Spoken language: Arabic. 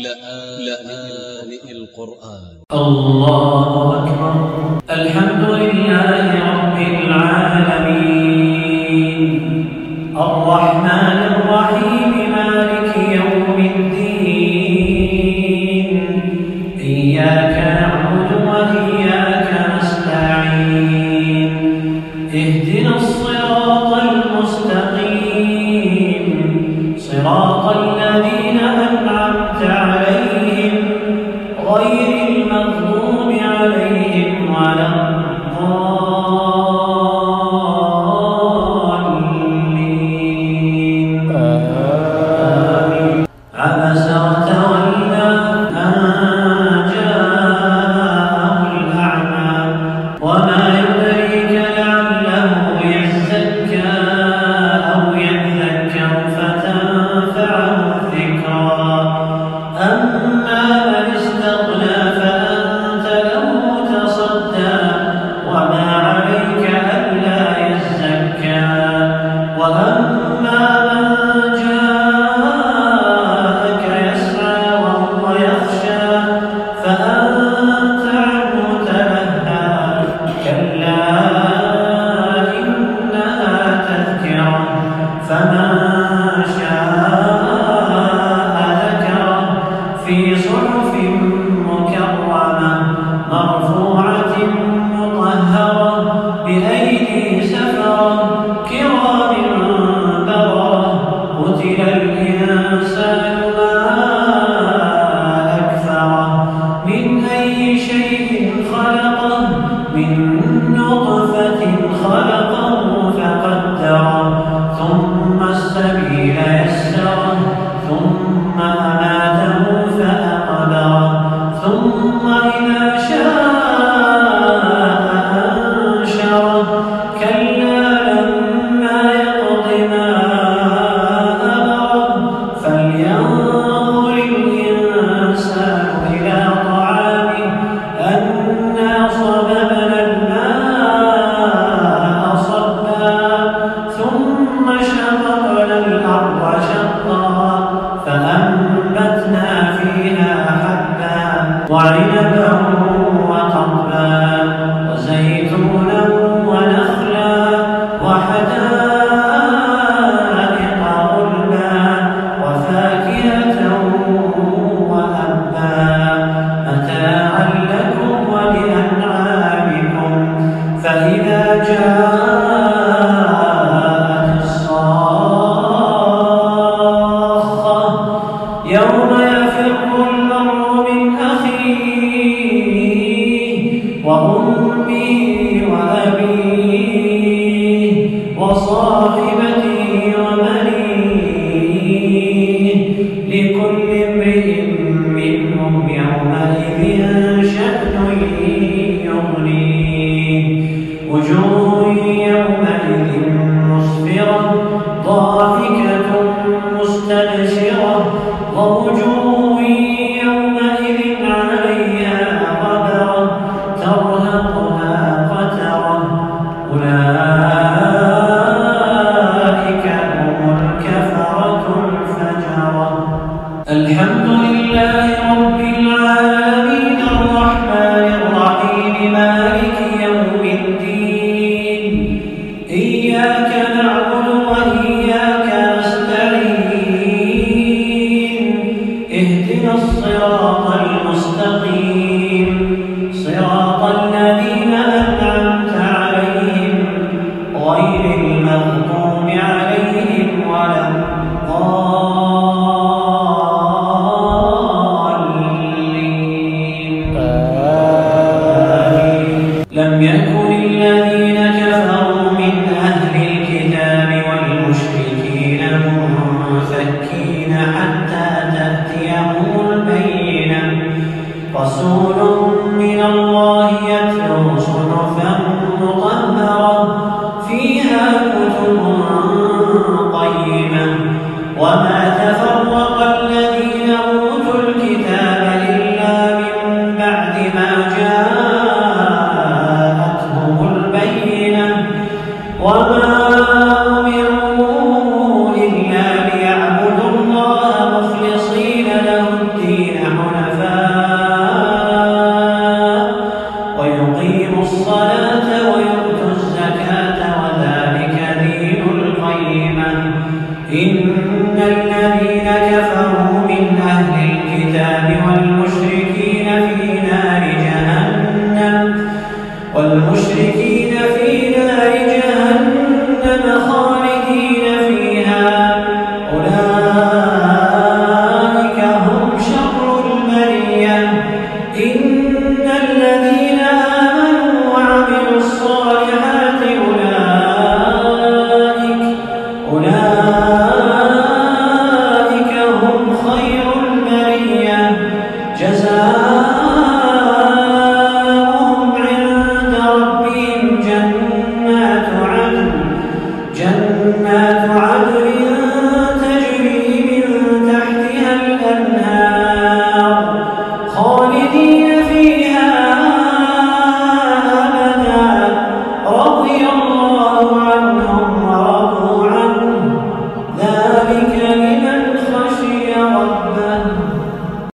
لآن القرآن. الله أكبر. الحمد لله رب العالمين. الرحمن Amen. وصاحبته وبنيه لكل امرئ منهم يومئذ شأن يغنيه وجوه الحمد رسول من الله يتلو صحفا مطهرة فيها كتب قيمة وما